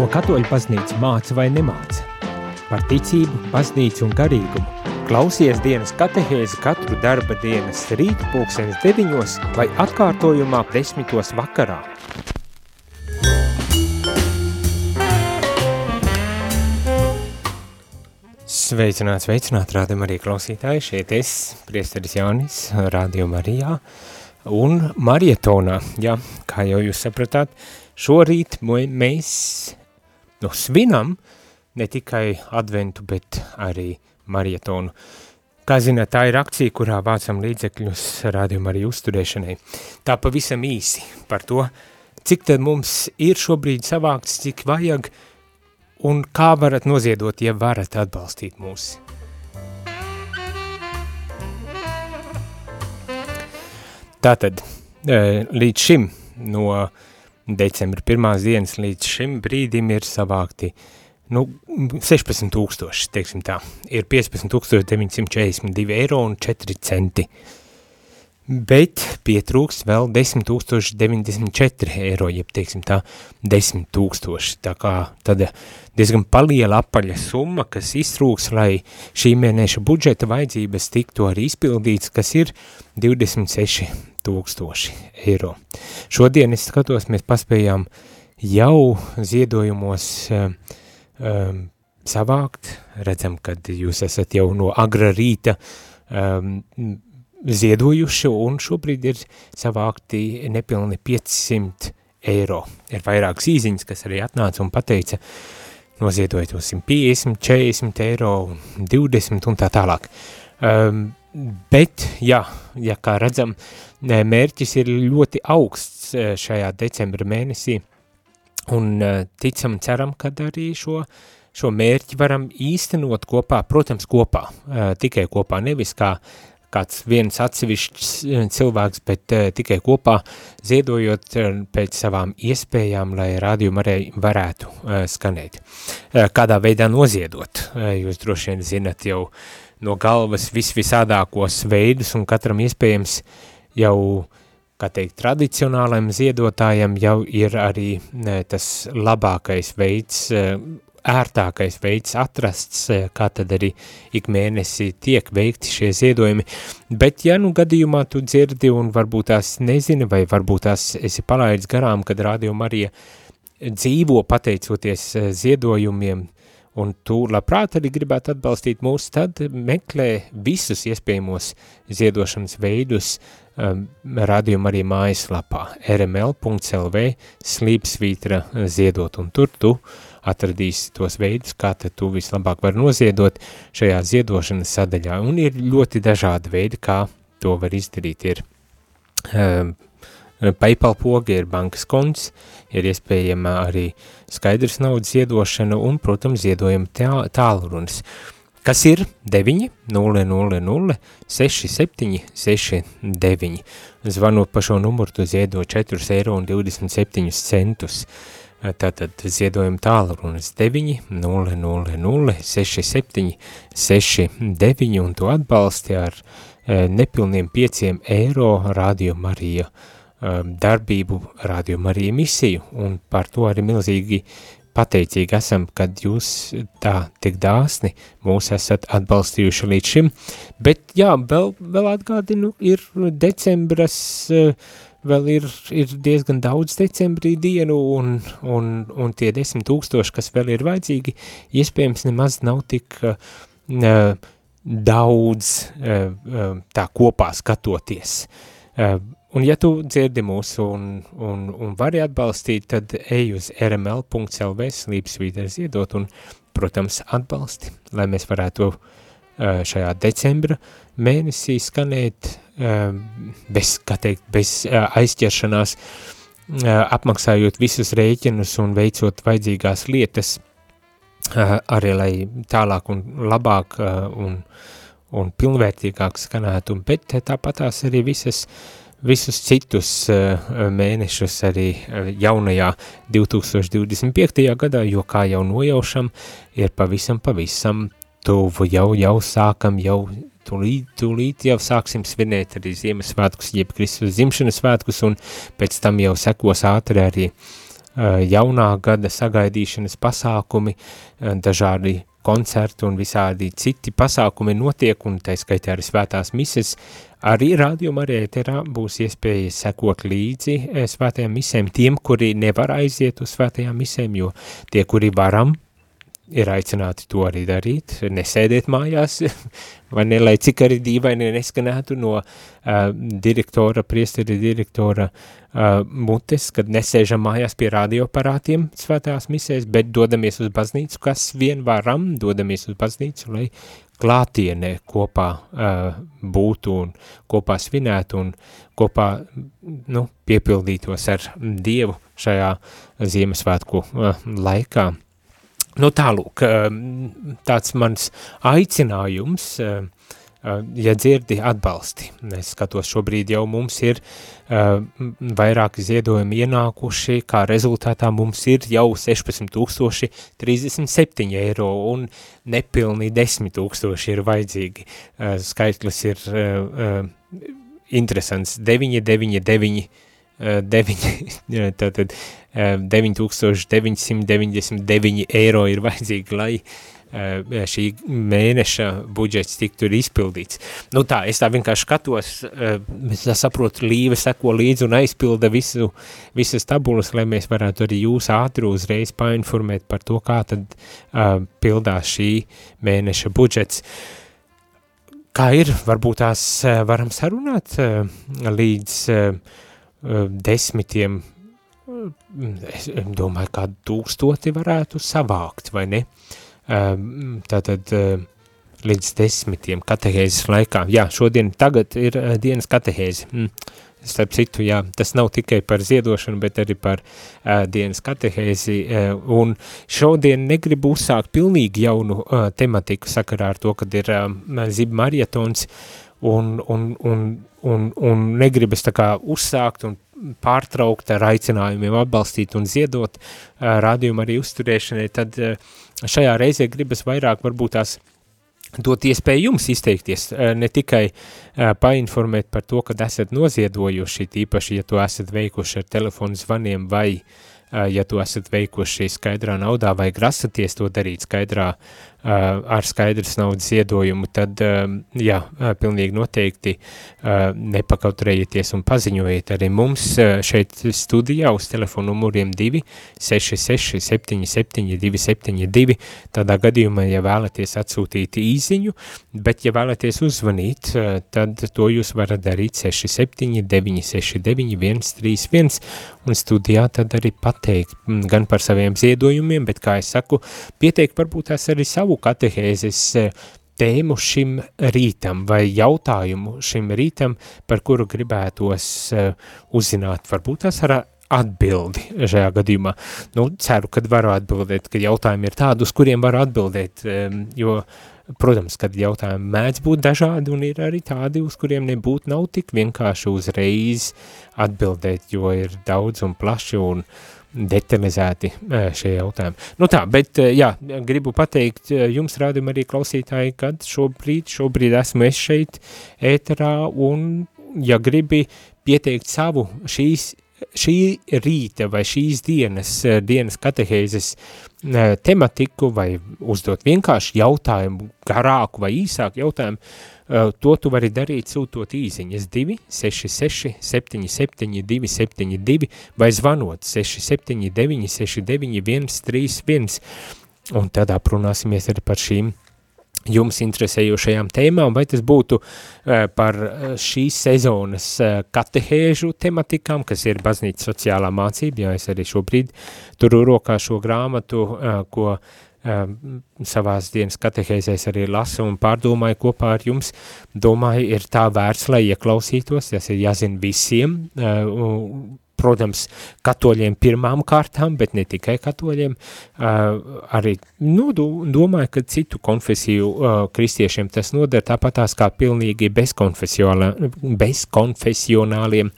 ko katoļu baznīca māca vai nemāca. Par ticību, baznīcu un garīgumu. Klausies dienas katehēzi katru darba dienas rīt pulksenes deviņos vai atkārtojumā desmitos vakarā. Sveicināts, sveicināt, rādam arī klausītāji, šeit es, priesteris Jānis, rādio Marijā un marietonā, jā, kā jau jūs sapratāt, šorīt mēs nu, svinam ne tikai adventu, bet arī marietonu. Kā zināt, tā ir akcija, kurā vācam līdzekļus rādījuma arī uzturēšanai. Tā pavisam īsi par to, cik tad mums ir šobrīd savākts, cik vajag, uh, un kā varat noziedot, ja varat atbalstīt mūs? Tātad, e, līdz šim, no decembra pirmās dienas līdz šim brīdim ir savākti nu, 16 tūkstoši, teiksim tā, ir 15 942 eiro un 4 centi. Bet pietrūks vēl 10 094 eiro, jeb teiksim tā 10 tūkstoši, tā kā tad diezgan paliela apaļa summa, kas iztrūks, lai šī mēneša budžeta vajadzības tiktu arī izpildīts, kas ir 26 tūkstoši eiro. Šodien es skatos, mēs paspējām jau ziedojumos um, um, savākt, redzam, kad jūs esat jau no agra rīta um, ziedojuši un šobrīd ir savākti nepilni 500 eiro. Ir vairākas īziņas, kas arī atnāca un pateica, noziedojiet 150, 40 eiro, 20 un tā tālāk. Um, bet, jā, ja kā redzam, mērķis ir ļoti augsts e, šajā decembra mēnesī un e, ticam, ceram, kad arī šo šo mērķi varam īstenot kopā, protams, kopā, uh, tikai kopā, nevis kā kāds viens atsevišķs cilvēks, bet tikai kopā ziedojot pēc savām iespējām, lai rādījumu arī varētu skanēt. Kādā veidā noziedot? Jūs droši vien zinat jau no galvas vis visādākos veidus un katram iespējams jau, kā teikt, tradicionālajiem ziedotājiem jau ir arī ne, tas labākais veids uh, ērtākais veids atrasts, eh, kā tad arī ik mēnesi tiek veikti šie ziedojumi, bet ja nu gadījumā tu dzirdi un varbūt tās nezini, vai varbūt tās esi palaidis garām, kad Radio Marija dzīvo pateicoties eh, ziedojumiem, un tu labprāt arī gribētu atbalstīt mūs, tad meklē visus iespējamos ziedošanas veidus um, radījuma arī mājaslapā rml.lv slīpsvītra ziedot, un tur tu uh, atradīsi tos veidus, kā tad tu vislabāk var noziedot šajā ziedošanas sadaļā. Un ir ļoti dažādi veidi, kā to var izdarīt. Ir um, PayPal pogi, ir bankas konts, ir iespējama arī skaidrs naudas ziedošana un, protams, ziedojuma tā, tālrunis. Kas ir 9 0 0 0 6 7 6 9. Zvanot pa šo numuru, tu ziedo 4 eiro un 27 centus. Uh, Tātad ziedojuma tālrunis 9 0 0 0 6 7 6 9 un to atbalsti ar e, nepilniem 5 eiro Radio Marija e, darbību Radio Marija misiju un par to arī milzīgi pateicīgi esam, kad jūs tā tik dāsni mūs esat atbalstījuši līdz šim, bet jā, vēl, vēl atgādinu, ir decembras uh, vēl ir, ir diezgan daudz decembrī dienu, un, un, un tie desmit tūkstoši, kas vēl ir vajadzīgi, iespējams nemaz nav tik uh, daudz uh, tā kopā skatoties. Uh, un ja tu dzirdi mūs un, un, un vari atbalstīt, tad ej uz rml.lv slīpsvīderi ziedot un, protams, atbalsti, lai mēs varētu uh, šajā decembra mēnesī skanēt bez, kā teikt, bez aizķeršanās, apmaksājot visus rēķinus un veicot vajadzīgās lietas, arī lai tālāk un labāk un, un pilnvērtīgāk skanētu, bet tāpatās arī visas, visus citus mēnešus arī jaunajā 2025. gadā, jo kā jau nojaušam, ir pavisam, pavisam tuvu, jau, jau sākam, jau tūlīt, tūlīt jau sāksim svinēt arī Ziemassvētkus, jeb Kristus dzimšanas svētkus, un pēc tam jau sekos ātri arī jaunā gada sagaidīšanas pasākumi, dažādi koncerti un visādi citi pasākumi notiek, un tā skaitā arī svētās mises, arī rādījuma arī ēterā būs iespēja sekot līdzi svētajām misēm. Tiem, kuri nevar aiziet uz svētajām misēm, jo tie, kuri varam, ir aicināti to arī darīt, nesēdēt mājās, vai ne, lai cik arī dīvaini neskanētu no uh, direktora, priesteri direktora uh, mutes, kad nesēžam mājās pie radioparātiem svētās misēs, bet dodamies uz baznīcu, kas vien varam, dodamies uz baznīcu, lai klātienē kopā uh, būtu un kopā svinētu un kopā nu, piepildītos ar Dievu šajā Ziemassvētku uh, laikā. Nu tālūk, tāds mans aicinājums, ja dzirdi atbalsti. Es skatos, šobrīd jau mums ir vairāki ziedojumi ienākuši, kā rezultātā mums ir jau 16 tūkstoši 37 eiro un nepilni 10 tūkstoši ir vajadzīgi. Skaitlis ir interesants, 9, 9, 9, 9, tātad 9999 eiro ir vajadzīgi, lai uh, šī mēneša budžets tiktu izpildīts. Nu tā, es tā vienkārši skatos, uh, es saprotu, Līve seko līdzi un aizpilda visu, visas tabulas, lai mēs varētu arī jūs ātri uzreiz painformēt par to, kā tad uh, pildās šī mēneša budžets. Kā ir, varbūt tās varam sarunāt līdz desmitiem es domāju, kādu tūkstoti varētu savākt, vai ne? Ehm, tātad ehm, līdz desmitiem katehēzes laikā. Jā, šodien tagad ir eh, dienas katehēze. Mm. Starp citu, jā, tas nav tikai par ziedošanu, bet arī par uh, dienas katehēzi, uh, un šodien negribu uzsākt pilnīgi jaunu uh, tematiku sakarā ar to, kad ir uh, zib marietons, un, un, un, un, un negribas tā kā uzsākt un pārtraukt ar aicinājumiem atbalstīt un ziedot rādījumu arī uzturēšanai, tad šajā reizē gribas vairāk varbūt tās dot iespēju jums izteikties, ne tikai painformēt par to, kad esat noziedojuši, tīpaši, ja to esat veikuši ar telefonu zvaniem vai ja to esat veikuši skaidrā naudā vai grasaties to darīt skaidrā ar skaidras naudas iedojumu, tad, jā, pilnīgi noteikti nepakautrējieties un paziņojiet arī mums šeit studijā uz telefonu numuriem 2 66 77 272, tādā gadījumā, ja vēlaties atsūtīt īziņu, bet ja vēlaties uzvanīt, tad to jūs varat darīt 67 969 131 un studijā tad arī pateikt gan par saviem ziedojumiem, bet, kā es saku, pieteikt varbūt tās arī savu savu katehēzes eh, tēmu šim rītam vai jautājumu šim rītam, par kuru gribētos uh, uzzināt, varbūt tas ar atbildi šajā gadījumā. Nu, ceru, kad varu atbildēt, ka jautājumi ir tādi, uz kuriem varu atbildēt, um, jo, protams, kad jautājumi mēdz būt dažādi un ir arī tādi, uz kuriem nebūtu nav tik vienkārši uzreiz atbildēt, jo ir daudz un plaši un uh, detalizēti šie jautājumi. Nu tā, bet jā, gribu pateikt jums rādījum arī klausītāji, kad šobrīd, šobrīd esmu es šeit ēterā un, ja gribi pieteikt savu šīs, šī rīta vai šīs dienas, dienas katehēzes tematiku vai uzdot vienkārši jautājumu, garāku vai īsāku jautājumu, Uh, to tu vari darīt sūtot īziņas 266 77 272 vai zvanot 679 69 131 un tad aprunāsimies arī par šīm jums interesējošajām tēmām, vai tas būtu uh, par šīs sezonas uh, katehēžu tematikām, kas ir baznīca sociālā mācība, jo es arī šobrīd turu rokā šo grāmatu, ko savās dienas katehēzēs arī lasu un pārdomāju kopā ar jums, domāju, ir tā vērts, lai ieklausītos, tas ir jāzina visiem, protams, katoļiem pirmām kārtām, bet ne tikai katoļiem, arī nu, domāju, ka citu konfesiju kristiešiem tas noder tāpatās kā pilnīgi bezkonfesionāliem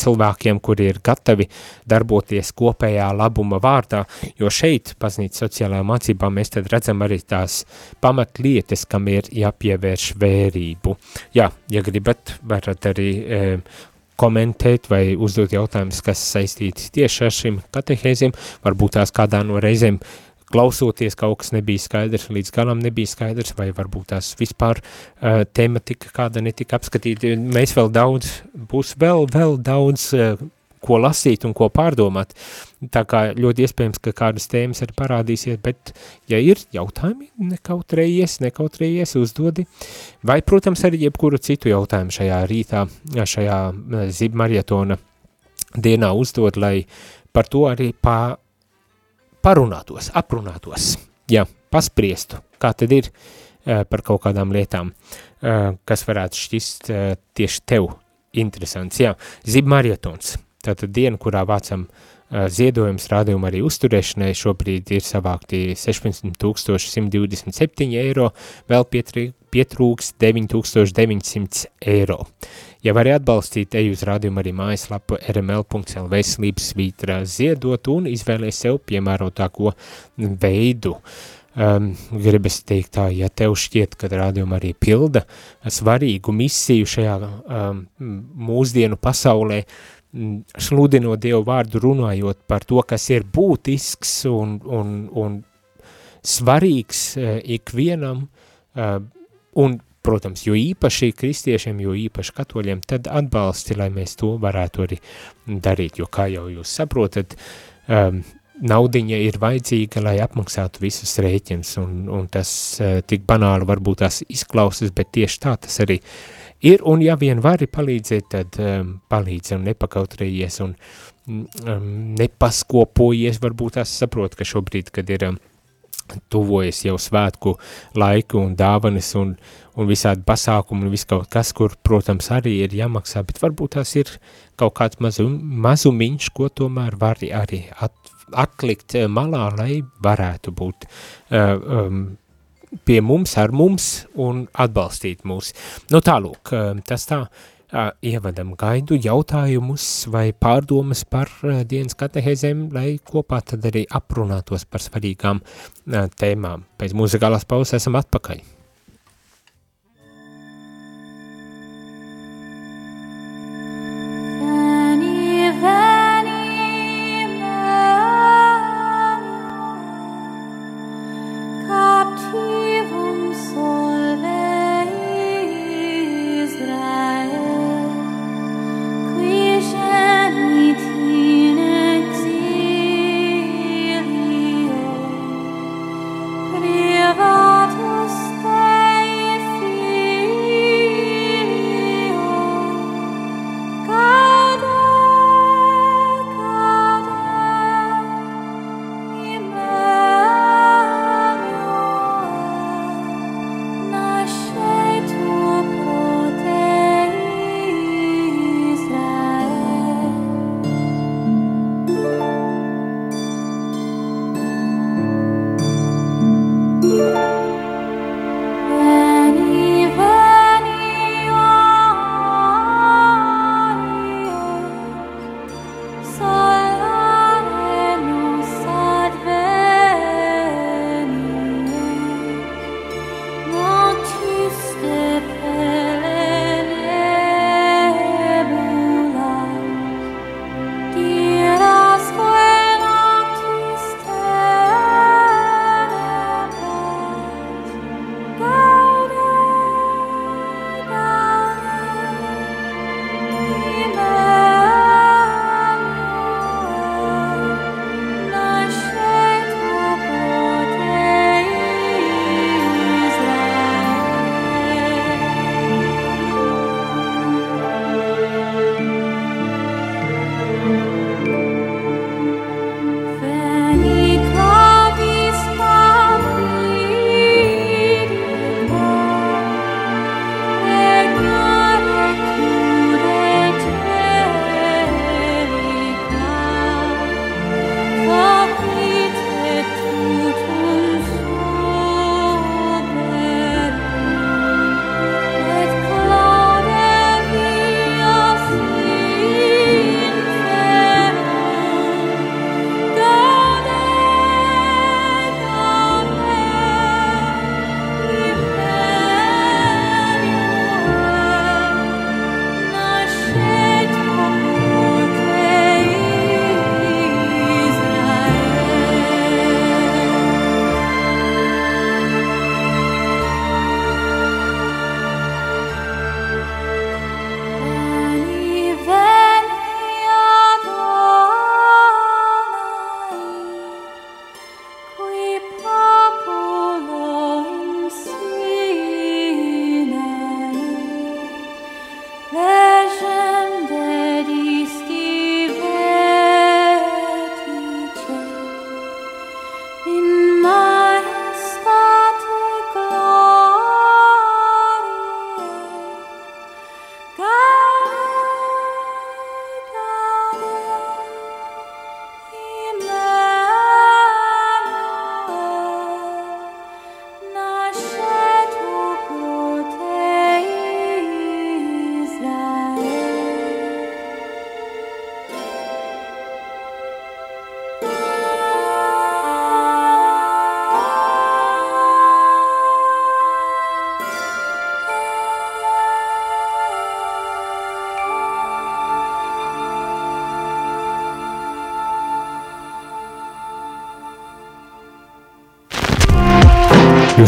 cilvēkiem, kuri ir gatavi darboties kopējā labuma vārdā, jo šeit, baznīca sociālā mācībā, mēs tad redzam arī tās pamatlietas, kam ir jāpievērš vērību. Jā, ja gribat, varat arī komentēt vai uzdot jautājumus, kas saistīti tieši ar šīm katehēzēm, varbūt tās kādā no reizēm klausoties kaut kas nebija skaidrs, līdz galam nebija skaidrs, vai varbūt tās vispār uh, tematika kāda netika apskatīta. Mēs vēl daudz, būs vēl, vēl daudz uh, ko lasīt un ko pārdomāt. Tā kā ļoti iespējams, ka kādas tēmas arī parādīsies, bet ja ir jautājumi, nekautrējies, nekautrējies, uzdodi, vai, protams, arī jebkuru citu jautājumu šajā rītā, šajā eh, zibmarietona dienā uzdod, lai par to arī pā, parunātos, aprunātos, jā, paspriestu, kā tad ir uh, par kaut kādām lietām, uh, kas varētu šķist tieši tev interesants. Jā, zibmarietons, Tātad diena, kurā vācam ziedojums rādījuma arī uzturēšanai, šobrīd ir savākti 16,127 eiro, vēl pietrūks 9,900 eiro. Ja vari atbalstīt, ej uz rādījumu arī mājaslapu rml.lv slīpsvītra ziedot un izvēlēs sev piemērotāko veidu. Um, gribas teikt tā, ja tev šķiet, ka rādījuma arī pilda svarīgu misiju šajā um, mūsdienu pasaulē, uh, sludinot Dievu vārdu, runājot par to, kas ir būtisks un, un, un svarīgs uh, ikvienam, uh, un, protams, jo īpaši kristiešiem, jo īpaši katoļiem, tad atbalsti, lai mēs to varētu arī darīt, jo, kā jau jūs saprotat, um, naudiņa ir vajadzīga, lai apmaksātu visus rēķins, un, un tas tik banāli varbūt tās izklausas, bet tieši tā tas arī uh, ir, un ja vien vari palīdzēt, tad um, palīdzi un nepakautrējies un um, nepaskopojies, varbūt tās saprot, ka šobrīd, kad ir um, tuvojas jau svētku laiku un dāvanas un, un visādi pasākumi un viss kaut kas, kur, protams, arī ir jāmaksā, bet varbūt tās ir kaut kāds mazum, mazumiņš, ko tomēr var arī at, atlikt malā, lai varētu būt uh, um, pie mums, ar mums un atbalstīt mūs. Nu tālūk, um, tas tā ievadam gaidu jautājumus vai pārdomas par dienas katehēzēm, lai kopā tad arī aprunātos par svarīgām tēmām. Pēc muzikālās pauzes esam atpakaļ.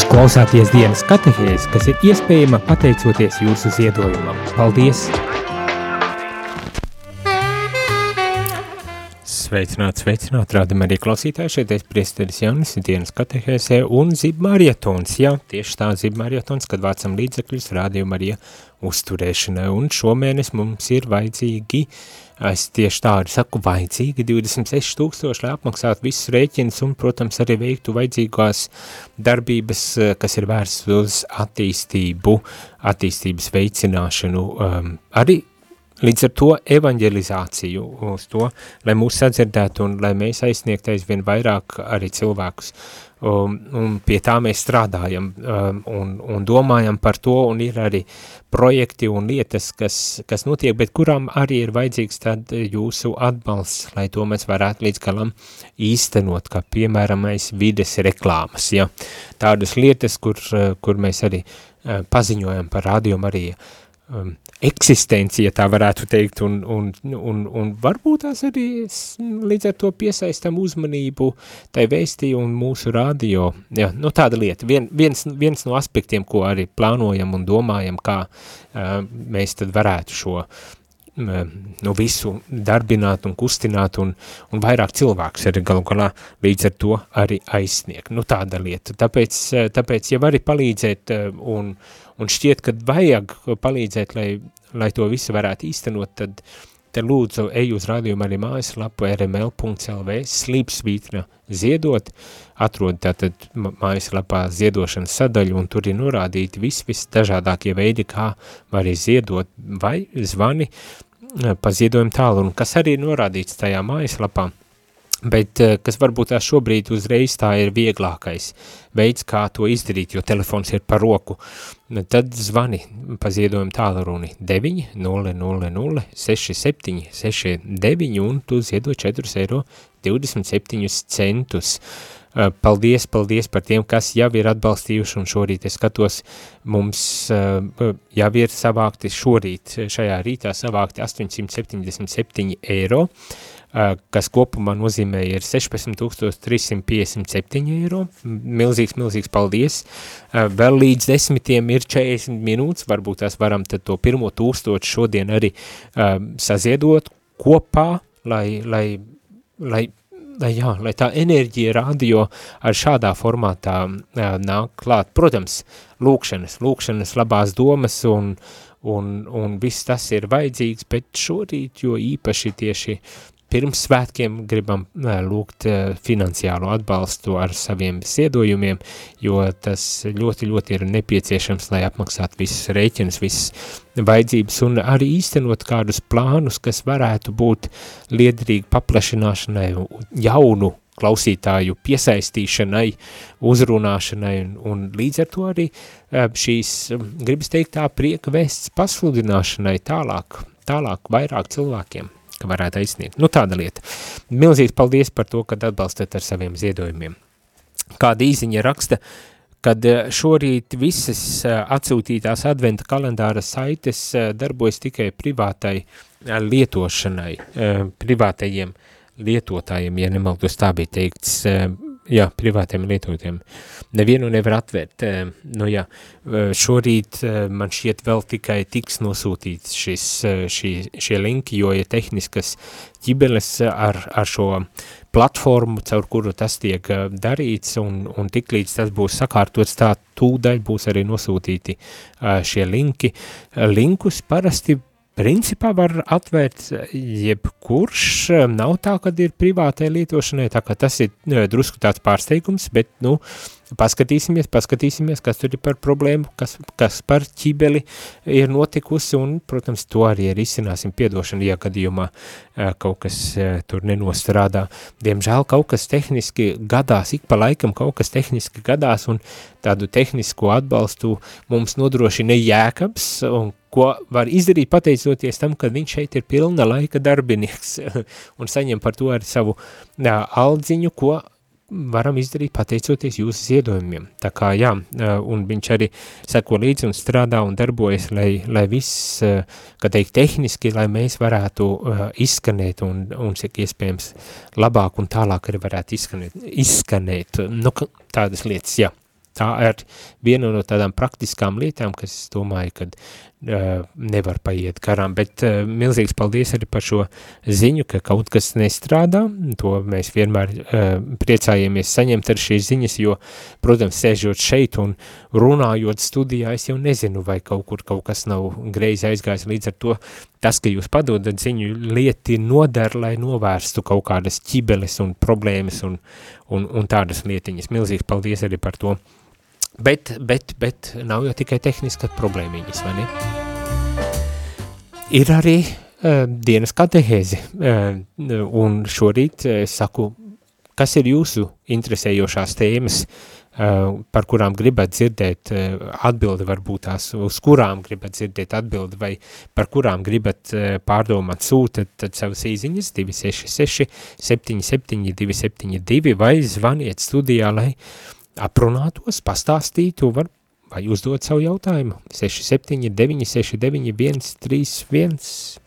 Jūs klausāties dienas katehēs, kas ir iespējama pateicoties jūsu ziedojumam. Paldies! Sveicināt, sveicināt, rādam arī klausītāji, šeit es priesteris Janis, dienas katehēsē un zibmarietons, jā, tieši tā zibmarietons, kad vācam līdzekļus rādījuma arī uzturēšanai, un šomēnes mums ir vajadzīgi uh, Es tieši tā arī saku, vajadzīgi 26 tūkstoši, lai apmaksātu visus rēķinus un, protams, arī veiktu vajadzīgās darbības, eh, kas ir vērsts uz attīstību, attīstības veicināšanu, um, arī līdz ar to evanģelizāciju uz to, lai mūs sadzirdētu un lai mēs aizsniegtu aizvien vairāk arī cilvēkus um, un pie tā mēs strādājam um, un, un domājam par to, un ir arī projekti un lietas, kas, kas notiek, bet kurām arī ir vajadzīgs tad jūsu atbalsts, lai to mēs varētu līdz galam īstenot, kā piemēramais vides reklāmas, ja? tādas lietas, kur, kur mēs arī uh, paziņojam par radio Mariju, um, eksistenci, ja tā varētu teikt, un, un, un, un varbūt tās arī līdz ar to piesaistam uzmanību tai vēstī un mūsu radio. Ja, nu tāda lieta, Vien, viens, viens no aspektiem, ko arī plānojam un domājam, kā uh, mēs tad varētu šo uh, nu visu darbināt un kustināt un, un vairāk cilvēks arī galu galā līdz ar to arī aizsniegt. Nu tāda lieta. Tāpēc, tāpēc ja vari palīdzēt un, uh, un šķiet, ka vajag palīdzēt, lai, lai to visu varētu īstenot, tad, tad lūdzu ej uz radījumu arī mājaslapu rml.lv slīpsvītra ziedot, atrod tātad mājaslapā ziedošanas sadaļu, un tur ir norādīti vis, vis dažādākie veidi, kā var ziedot, vai zvani pa ziedojumu tālu, un kas arī ir norādīts tajā mājaslapā, bet eh, kas varbūt tā šobrīd uzreiz tā ir vieglākais veids, kā to izdarīt, jo telefons ir par roku, tad zvani pa ziedojumu tālruni 9 0 0 0 6 7 6 9 un tu ziedo 4 eiro 27 centus. Eh, paldies, paldies par tiem, kas jau ir atbalstījuši, un šorīt es skatos, mums eh, jau ir savākti šorīt, šajā rītā savākti 877 eiro, kas kopumā nozīmē ir 16,357 eiro. Milzīgs, milzīgs paldies. Vēl līdz desmitiem ir 40 minūtes, varbūt tās varam tad to pirmo tūkstošu šodien arī saziedot kopā, lai, lai, lai lai, jā, lai tā enerģija radio ar šādā formātā nāk klāt. Protams, lūkšanas, lūkšanas labās domas un, un, un viss tas ir vajadzīgs, bet šorīt jo īpaši tieši pirms svētkiem gribam lūgt finansiālo atbalstu ar saviem ziedojumiem, jo tas ļoti, ļoti ir nepieciešams, lai apmaksātu visus rēķinus, visas vajadzības un arī īstenot kādus plānus, kas varētu būt liederīgi paplašināšanai jaunu klausītāju piesaistīšanai, uzrunāšanai un, un līdz ar to arī šīs, gribas teikt tā, prieka vēsts pasludināšanai tālāk, tālāk vairāk cilvēkiem ka varētu aizsniegt. Nu, tāda lieta. Milzīgs paldies par to, kad atbalstat ar saviem ziedojumiem. Kāda īziņa raksta, kad eh, šorīt visas eh, atsūtītās adventa kalendāra saites eh, darbojas tikai privātai lietošanai, privātajiem lietotājiem, ja nemaldos tā bija teikts, jā, privātiem lietotiem. Nevienu nevar atvērt. Nu jā, šorīt man šķiet vēl tikai tiks nosūtīts šis, šī, šie linki, jo ir tehniskas ķibeles ar, ar šo platformu, caur kuru tas tiek darīts, un, un tik līdz tas būs sakārtots, tā tūdaļ būs arī nosūtīti šie linki. Linkus parasti principā var atvērt jebkurš, nav tā, kad ir privātai lietošanai, tā kā tas ir drusku tāds pārsteigums, bet, nu, paskatīsimies, paskatīsimies, kas tur ir par problēmu, kas, kas par ķibeli ir notikusi, un, protams, to arī ir izcināsim piedošanu, ja gadījumā kaut kas tur nenostrādā. Diemžēl kaut kas tehniski gadās, ik pa laikam kaut kas tehniski gadās, un tādu tehnisko atbalstu mums nodrošina jēkabs, un ko var izdarīt pateicoties tam, ka viņš šeit ir pilna laika darbinieks un saņem par to arī savu jā, aldziņu, ko varam izdarīt pateicoties jūsu ziedojumiem. Tā kā jā, un viņš arī seko līdzi un strādā un darbojas, lai, lai viss, kā teikt, tehniski, lai mēs varētu izskanēt un, un cik iespējams labāk un tālāk arī varētu izskanēt, izskanēt nu, tādas lietas, jā. tā ir viena no tādām praktiskām lietām, kas domāju, kad nevar paiet garām, bet milzīgs paldies arī par šo ziņu, ka kaut kas nestrādā, to mēs vienmēr priecājamies saņemt ar šīs ziņas, jo, protams, sēžot šeit un runājot studijā, es jau nezinu, vai kaut kur kaut kas nav greizi aizgājis, līdz ar to tas, ka jūs padodat ziņu lieti nodara, lai novērstu kaut kādas ķibeles un problēmas un, un, un tādas lietiņas. Milzīgs paldies arī par to. Bet, bet, bet nav jau tikai tehniska problēmiņas, vai ne? Ir arī uh, dienas katehēzi, uh, un šorīt es uh, saku, kas ir jūsu interesējošās tēmas, uh, Eh, par kurām gribat dzirdēt eh, atbildi, varbūt tās, uz kurām gribat dzirdēt atbildi, vai par kurām gribat eh, pārdomāt sūtat, tad savas īziņas 266 77 272 vai zvaniet studijā, lai aprunātos, pastāstītu, var, vai uzdot savu jautājumu. 67 969 131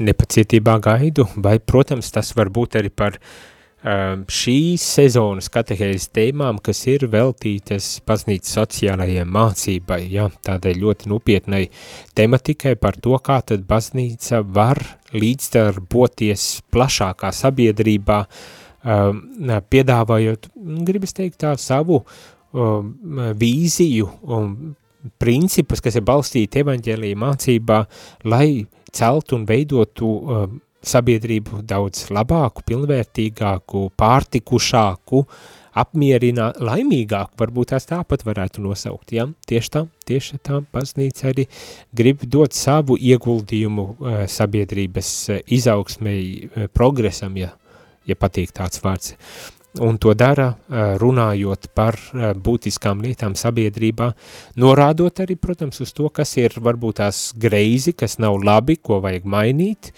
nepacietībā gaidu, vai, protams, tas var būt arī par uh, Ehm, šīs sezonas katehēzes tēmām, kas ir veltītas baznīcas sociālajiem mācībai, ja, tādai ļoti nopietnai tematikai par to, kā tad baznīca var līdzdarboties plašākā sabiedrībā, um, piedāvājot, gribas teikt tā, savu um, vīziju un principus, kas ir balstīti evaņģēlija mācībā, lai celtu un veidotu um, sabiedrību daudz labāku, pilnvērtīgāku, pārtikušāku, apmierinā, laimīgāku, varbūt tās tāpat varētu nosaukt, ja? Tieši tā, tieši tā, baznīca arī grib dot savu ieguldījumu uh, sabiedrības uh, izaugsmei, uh, progresam, ja, ja patīk tāds vārds. Un to dara runājot par būtiskām lietām sabiedrībā, norādot arī, protams, uz to, kas ir varbūt tās greizi, kas nav labi, ko vajag mainīt,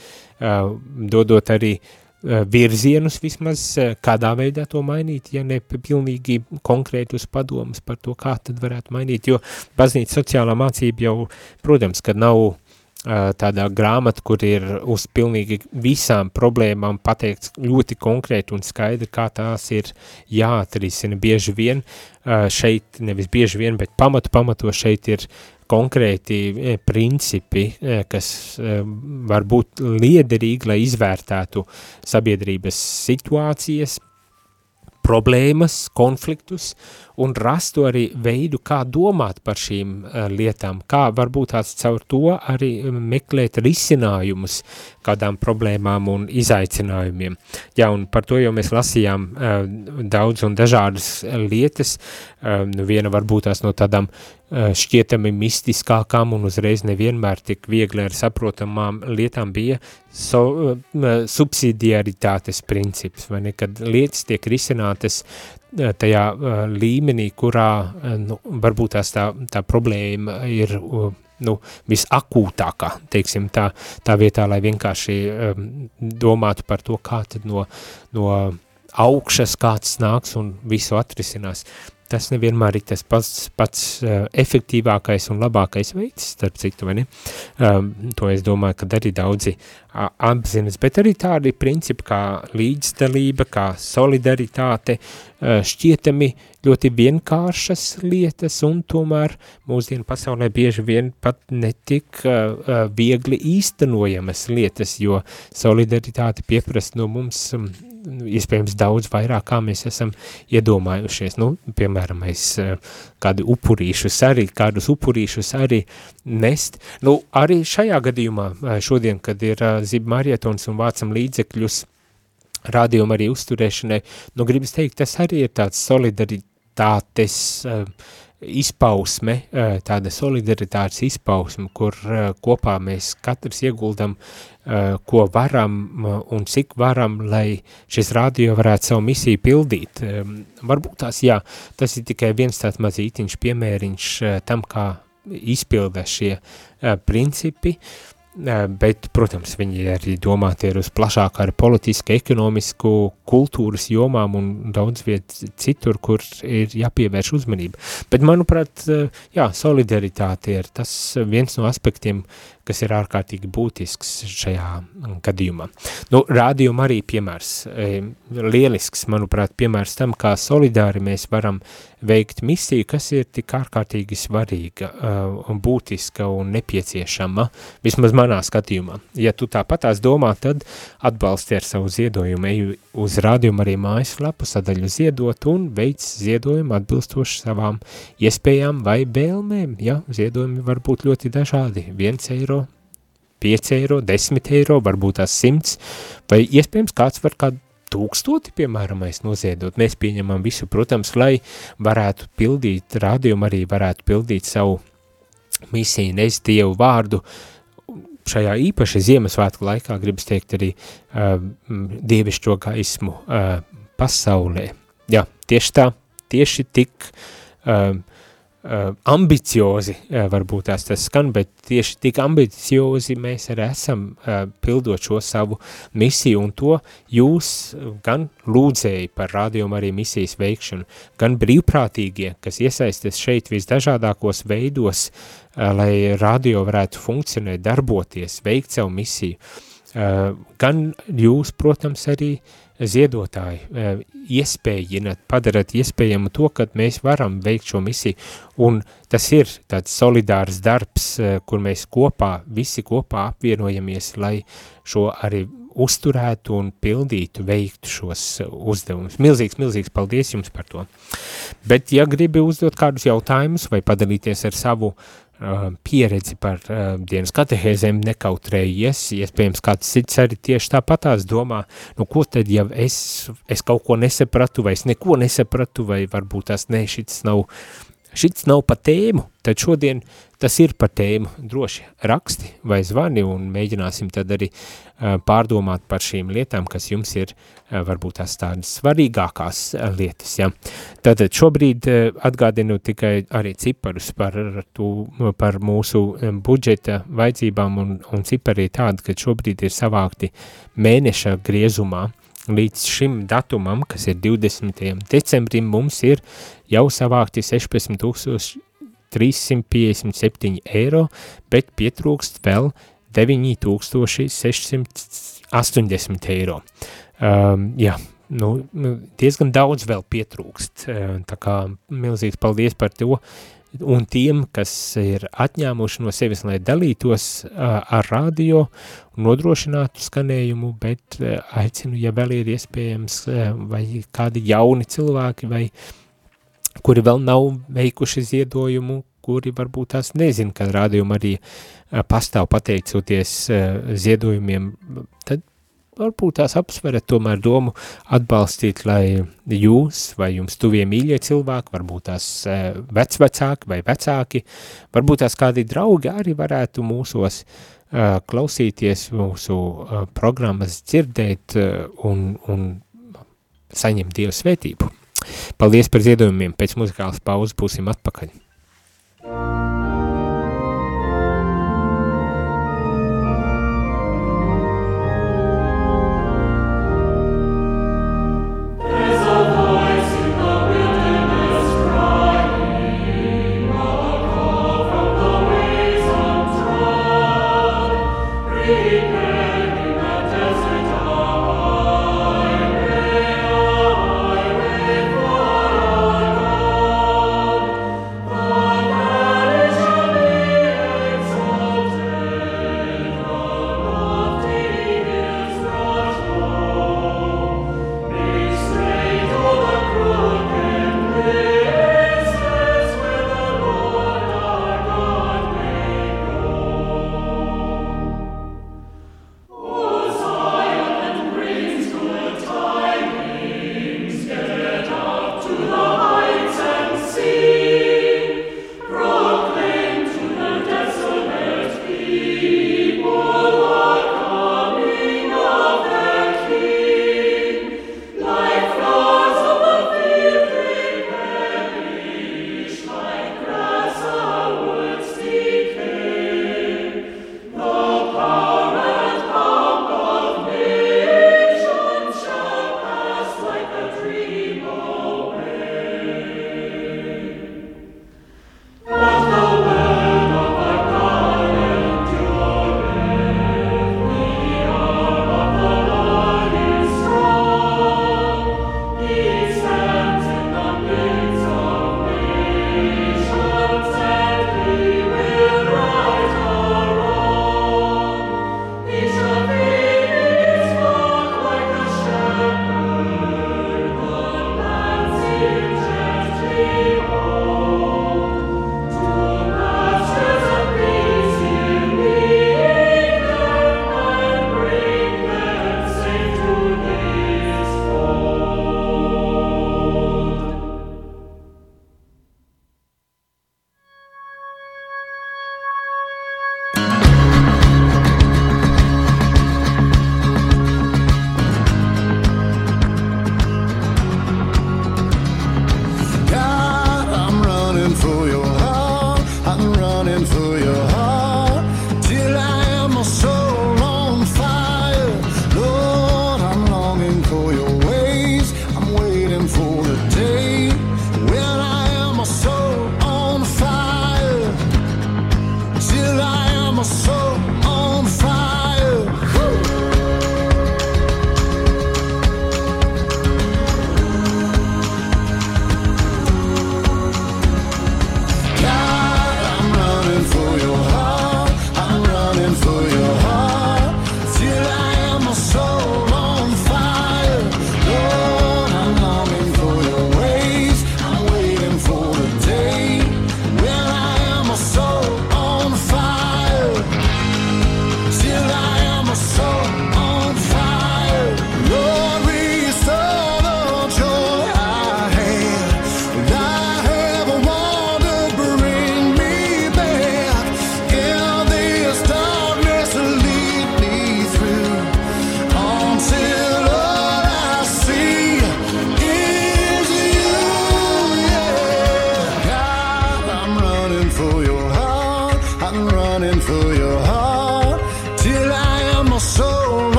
dodot arī virzienus vismaz, kādā veidā to mainīt, ja ne pilnīgi konkrētus padomus par to, kā tad varētu mainīt, jo baznīca sociālā mācība jau, protams, ka nav tādā grāmata, kur ir uz pilnīgi visām problēmām pateikts ļoti konkrēti un skaidri, kā tās ir jāatrisina. Bieži vien šeit, nevis bieži vien, bet pamatu pamato šeit ir konkrēti principi, kas var būt liederīgi, lai izvērtētu sabiedrības situācijas, problēmas, konfliktus un rastu arī veidu, kā domāt par šīm uh, lietām, kā varbūt tās caur to arī meklēt risinājumus kādām problēmām un izaicinājumiem. Jā, un par to jau mēs lasījām uh, daudz un dažādas lietas, uh, viena varbūt tās no tādām šķietami mistiskākām un uzreiz nevienmēr tik viegli ar saprotamām lietām bija so, subsidiaritātes princips, vai ne, kad lietas tiek risinātas tajā uh, līmenī, kurā uh, nu, varbūt tās tā, tā problēma ir nu, visakūtākā, teiksim, tā, tā vietā, lai vienkārši um, domātu par to, kā tad no, no augšas kāds nāks un visu atrisinās tas nevienmēr ir tas pats, pats uh, efektīvākais un labākais veids, starp citu, vai ne? Um, to es domāju, ka arī daudzi apzinas, bet arī tādi principi kā līdzdalība, kā solidaritāte, uh, šķietami ļoti vienkāršas lietas un tomēr mūsdienu pasaulē bieži vien pat netik uh, uh, viegli īstenojamas lietas, jo solidaritāte pieprast no mums um, iespējams daudz vairāk, kā mēs esam iedomājušies. Nu, piemēram, es kādu upurīšus arī, kādus upurīšus arī nest. Nu, arī šajā gadījumā šodien, kad ir zib marietons un vācam līdzekļus rādījuma arī uzturēšanai, nu, gribas teikt, tas arī ir tāds solidaritātes uh, izpausme, tāda solidaritātes izpausme, kur kopā mēs katrs ieguldam, ko varam un cik varam, lai šis radio varētu savu misiju pildīt. Varbūt tās, jā, tas ir tikai viens tāds mazītiņš piemēriņš tam, kā izpilda šie principi, bet, protams, viņi arī domāti ir uz plašāku ar politisku, ekonomisku, kultūras jomām un daudz viet citur, kur ir jāpievērš uzmanība. Bet, manuprāt, jā, solidaritāte ir tas viens no aspektiem, kas ir ārkārtīgi būtisks šajā gadījumā. Nu, rādījuma arī piemērs, lielisks, manuprāt, piemērs tam, kā solidāri mēs varam veikt misiju, kas ir tik ārkārtīgi svarīga un būtiska un nepieciešama, vismaz manā skatījumā. Ja tu tāpatās domā, tad atbalsti ar savu ziedojumu, eju uz rādījumu arī mājaslapu sadaļu ziedot un veic ziedojumu atbilstoši savām iespējām vai vēlmēm. Ja? Ziedojumi var būt ļoti dažādi, 1 eiro, 5 eiro, 10 eiro, varbūt tās 100, vai iespējams kāds var kādu tūkstoti, piemēram, mēs noziedot. Mēs pieņemam visu, protams, lai varētu pildīt, rādījumu arī varētu pildīt savu misiju, nes Dievu vārdu, šajā īpaši Ziemassvētku laikā, gribas teikt, arī uh, dievišķo gaismu uh, pasaulē. Jā, tieši tā, tieši tik uh, uh, ambiciozi, uh, varbūt tās tas skan, bet tieši tik ambiciozi mēs arī esam uh, pildot šo savu misiju, un to jūs gan lūdzēji par rādījumu arī misijas veikšanu, gan brīvprātīgie, kas iesaistas šeit visdažādākos veidos, lai radio varētu funkcionēt, darboties, veikt savu misiju, gan jūs, protams, arī uh, ziedotāji eh, iespējinat, padarat iespējamu to, ka mēs varam veikt šo misiju, un tas ir tāds solidārs darbs, eh, kur mēs kopā, visi kopā apvienojamies, lai šo arī uzturētu un pildītu, veiktu šos uzdevumus. Milzīgs, milzīgs paldies jums par to. Bet, ja gribi uzdot kādus jautājumus vai padalīties ar savu Uh, pieredzi par uh, dienas katehēzēm nekautrējies, iespējams kāds cits arī tieši tāpatās domā, nu ko tad, ja es, es kaut ko nesapratu, vai es neko nesapratu, vai varbūt tās ne, šits nav, šits nav pa tēmu, tad šodien tas ir par tēmu, droši raksti vai zvani un mēģināsim tad arī pārdomāt par šīm lietām, kas jums ir varbūt tās tādas svarīgākās lietas. Ja. Tātad šobrīd atgādinu tikai arī ciparus par, tu, par mūsu budžeta vajadzībām un, un cipari tādi, ka šobrīd ir savākti mēneša griezumā līdz šim datumam, kas ir 20. decembrim, mums ir jau savākti 16 tūkstoši 357 eiro, bet pietrūkst vēl 9680 eiro. Um, jā, nu, diezgan daudz vēl pietrūkst, uh, tā kā milzīgs paldies par to, un tiem, kas ir atņēmuši no sevis, lai dalītos ar radio nodrošinātu skanējumu, bet uh, aicinu, ja vēl ir iespējams, uh, vai kādi jauni cilvēki, vai kuri vēl nav veikuši ziedojumu, kuri varbūt tās nezin, ka rādījumi arī pastāv pateicoties ziedojumiem, tad varbūt tās apsverat tomēr domu atbalstīt, lai jūs vai jums tuvie mīļie cilvēki, varbūt tās vecvecāki vai vecāki, varbūt tās kādi draugi arī varētu mūsos klausīties, mūsu programmas dzirdēt un, un saņemt Dievu svētību. Paldies par ziedojumiem, pēc muzikālas pauzes būsim atpakaļ.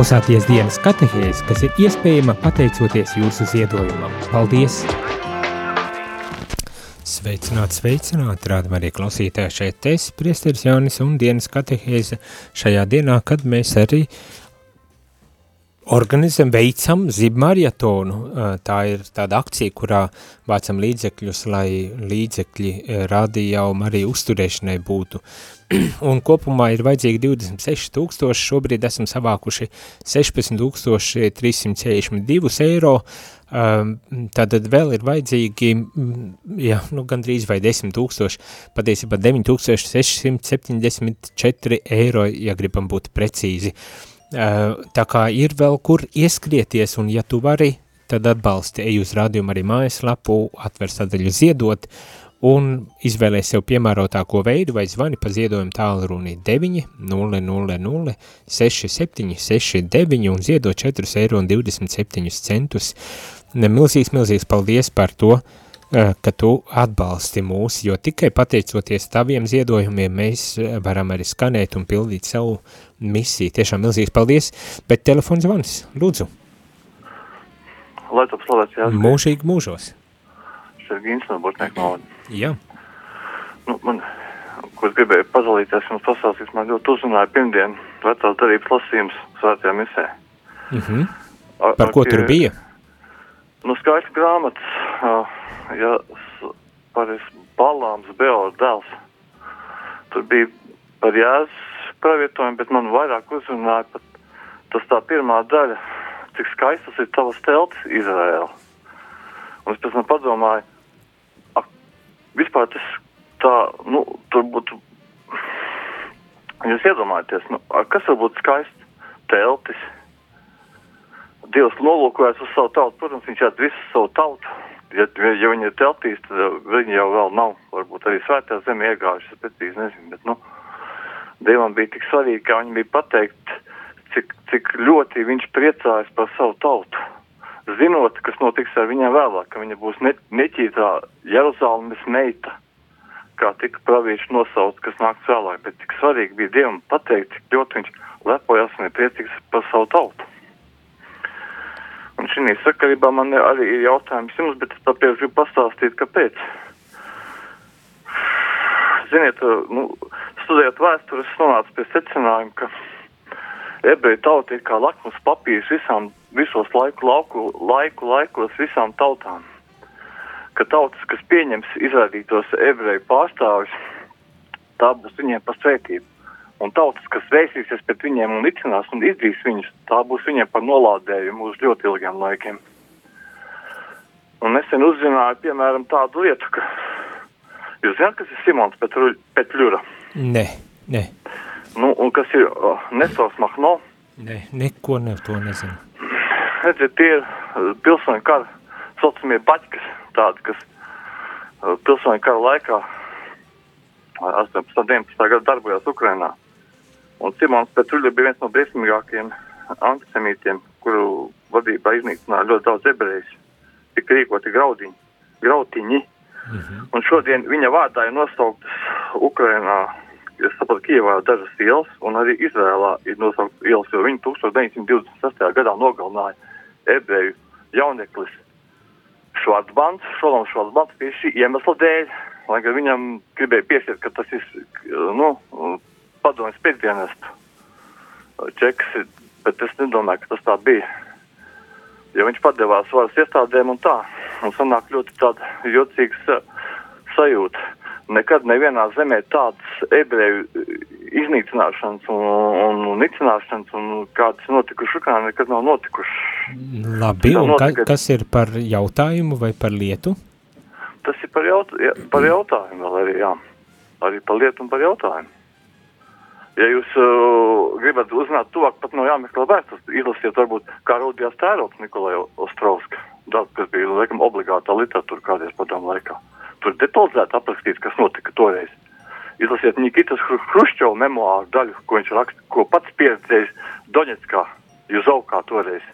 Klausāties dienas katehēs, kas ir iespējama pateicoties jūsu ziedojumam. Paldies! Sveicināt, sveicināt, rādam arī klausītāji šeit es, priesteris Jānis un dienas katehēze šajā dienā, kad mēs arī organizam, veicam zibmarietonu. Tā ir tāda akcija, kurā vācam līdzekļus, lai līdzekļi rādījām arī uzturēšanai būtu. Un kopumā ir vajadzīgi 26 tūkstoši, šobrīd esam savākuši 16 tūkstoši 362 eiro, tātad vēl ir vajadzīgi, jā, nu gandrīz vai 10 tūkstoši, patiesībā 9674 eiro, ja gribam būt precīzi. Tā kā ir vēl kur ieskrieties, un ja tu vari, tad atbalsti, ej uz rādījumu arī mājaslapu, atver sadaļu ziedot, un izvēlēs sev piemērotāko veidu vai zvani pa ziedojumu tālruni 9 000 67 69 un ziedo 4 eiro un 27 centus. Milzīgs, milzīgs paldies par to, ka tu atbalsti mūs, jo tikai pateicoties taviem ziedojumiem mēs varam arī skanēt un pildīt savu misiju. Tiešām milzīgs paldies, bet telefons zvans, lūdzu. Lai top slavēts jāsaka. Mūžīgi mūžos. Gins no Bortnieku novada. Jā. Nu, man, ko es gribēju padalīties, jums pasāstīt, man ļoti uzrunāja pirmdien vecās darības lasījums svētajā misē. Uh -huh. Ar, Par ko tur bija? Nu, skaisti grāmatas, uh, ja par Balāms Beors dēls. Tur bija par Jēzus pravietojumu, bet man vairāk uzrunāja pat tas tā pirmā daļa, cik skaistas ir tavas teltis Izraēla. Un es pēc tam padomāju, ak, vispār tas tā, nu, tur būtu, jūs iedomājaties, nu, kas var būt skaists teltis? Dievs nolūkojas uz savu tautu, protams, viņš jāt visu savu tautu. Ja, ja viņi ir teltīs, tad viņi jau vēl nav, varbūt arī svētā zemē iegājuši, es precīzi nezinu, bet, nu, Dievam bija tik svarīgi, kā viņi bija pateikt, cik, cik ļoti viņš priecājas par savu tautu. Zinot, kas notiks ar viņiem vēlāk, ka viņa būs ne, neķītā Jeruzalemes meita, kā tika pravīši nosaukt, kas nāks vēlāk, bet tik svarīgi bija Dievam pateikt, cik ļoti viņš lepojas un ir priecīgs par savu tautu. Un šī sakarībā man arī ir jautājums jums, bet es tāpēc gribu pastāstīt, kāpēc. Ziniet, nu, studējot vēstures, es nonācu pie secinājuma, ka ebreju tauta ir kā lakmus papīrs visām, visos laiku, lauku, laiku laikos visām tautām. Ka tautas, kas pieņems izrādītos ebreju pārstāvis, tā būs viņiem par svētību. Un tautas, kas vērsīsies pret viņiem un licinās un izdrīs viņus, tā būs viņiem par nolādējumu uz ļoti ilgiem laikiem. Un nesen uzzināju, piemēram, tādu lietu, ka jūs zināt, kas ir Simons Petļura? Nē, nē. Nu, un kas ir uh, Nesors Mahno? Nē, neko ne to nezinu. Redziet, tie ir uh, pilsoņu kara saucamie baķkas, tādi, kas uh, pilsoņu kara laikā 18. un 19. gada darbojās Ukrainā. Un Simons Petruļa bija viens no briesmīgākajiem antisemītiem, kuru vadībā iznīcināja ļoti daudz ebrejus. Tika rīkoti graudiņi, grautiņi. Mm -hmm. Un šodien viņa vārdā ir nosauktas Ukrainā, es saprotu, Kievā dažas ielas, un arī Izrēlā ir nosauktas ielas, jo viņi 1926. gadā nogalināja ebreju jauneklis Švartsbans, Šolams Švartsbans pie šī iemesla dēļ, lai gan viņam gribēja piešķirt, ka tas ir, nu, padomjas pēcdienestu čeks, bet es nedomāju, ka tas tā bija. Jo viņš padevās varas iestādēm un tā, un sanāk ļoti tāda jocīgs uh, sajūta. Nekad nevienā zemē tāds ebreju iznīcināšanas un, un, un nicināšanas un kādas notikušas Ukrainā nekad nav notikušas. Labi, Nav un ka, kas ir par jautājumu vai par lietu? Tas ir par, jaut, ja, par jautājumu vēl arī, jā. Arī par lietu un par jautājumu. Ja jūs uh, gribat uzzināt tuvāk, pat nav jāmeklē vēstures, izlasiet varbūt, kā raudījās tērops Nikolai Ostrovska, darbs, kas bija, laikam, obligātā literatūra kādreiz padomu laikā. Tur detalizēti aprakstīts, kas notika toreiz. Izlasiet Nikitas Hru- Hruščova memoāru daļu, ko viņš raksta, ko pats pieredzējis Doņetskā, Juzaukā toreiz.